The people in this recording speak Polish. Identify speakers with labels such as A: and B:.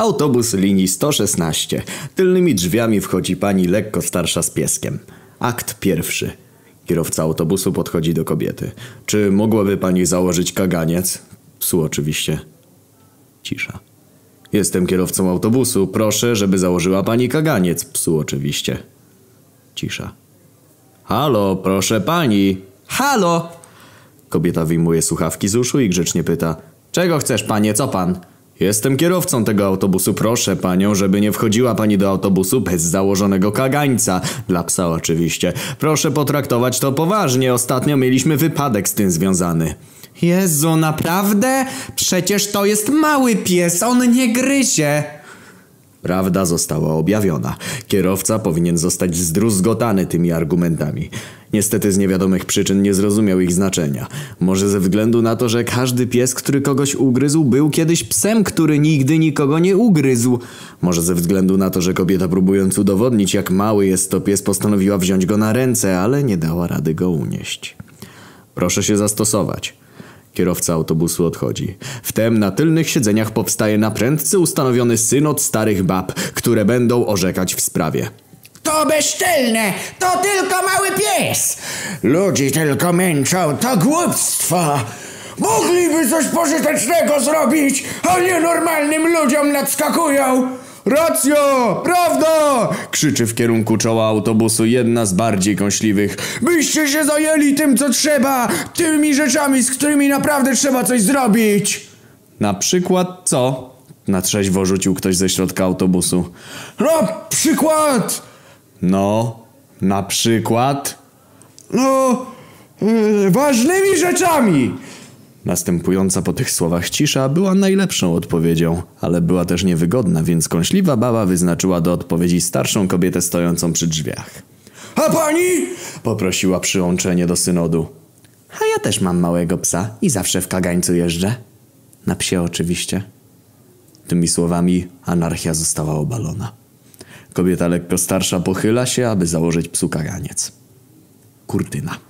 A: Autobus linii 116. Tylnymi drzwiami wchodzi pani lekko starsza z pieskiem. Akt pierwszy. Kierowca autobusu podchodzi do kobiety. Czy mogłaby pani założyć kaganiec? Psu oczywiście. Cisza. Jestem kierowcą autobusu. Proszę, żeby założyła pani kaganiec. Psu oczywiście. Cisza. Halo, proszę pani. Halo! Kobieta wyjmuje słuchawki z uszu i grzecznie pyta. Czego chcesz, panie, co pan? Jestem kierowcą tego autobusu. Proszę panią, żeby nie wchodziła pani do autobusu bez założonego kagańca. Dla psa oczywiście. Proszę potraktować to poważnie. Ostatnio mieliśmy wypadek z tym związany.
B: Jezu, naprawdę? Przecież to jest mały pies, on nie gryzie.
A: Prawda została objawiona. Kierowca powinien zostać zdruzgotany tymi argumentami. Niestety z niewiadomych przyczyn nie zrozumiał ich znaczenia. Może ze względu na to, że każdy pies, który kogoś ugryzł, był kiedyś psem, który nigdy nikogo nie ugryzł. Może ze względu na to, że kobieta próbując udowodnić, jak mały jest to pies, postanowiła wziąć go na ręce, ale nie dała rady go unieść. Proszę się zastosować. Kierowca autobusu odchodzi. Wtem na tylnych siedzeniach powstaje naprędce ustanowiony synod starych bab, które będą orzekać w sprawie.
C: To bezczelne! To tylko mały pies! Ludzi tylko męczą, to głupstwo! Mogliby coś pożytecznego zrobić, a nie normalnym ludziom nadskakują!
A: Racja! Prawda! Krzyczy w kierunku czoła autobusu jedna z bardziej kąśliwych.
C: Byście się zajęli tym, co trzeba! Tymi rzeczami, z którymi naprawdę trzeba coś zrobić!
A: Na przykład co? Na trzeźwo rzucił ktoś ze środka autobusu.
C: Na przykład!
A: No, na przykład...
C: No... Yy, ważnymi rzeczami!
A: Następująca po tych słowach cisza była najlepszą odpowiedzią, ale była też niewygodna, więc kąśliwa baba wyznaczyła do odpowiedzi starszą kobietę stojącą przy drzwiach.
C: A pani?
A: Poprosiła przyłączenie do synodu. A ja też mam małego psa i zawsze w kagańcu jeżdżę. Na psie oczywiście. Tymi słowami anarchia została obalona. Kobieta lekko starsza pochyla się, aby założyć psu kaganiec. Kurtyna.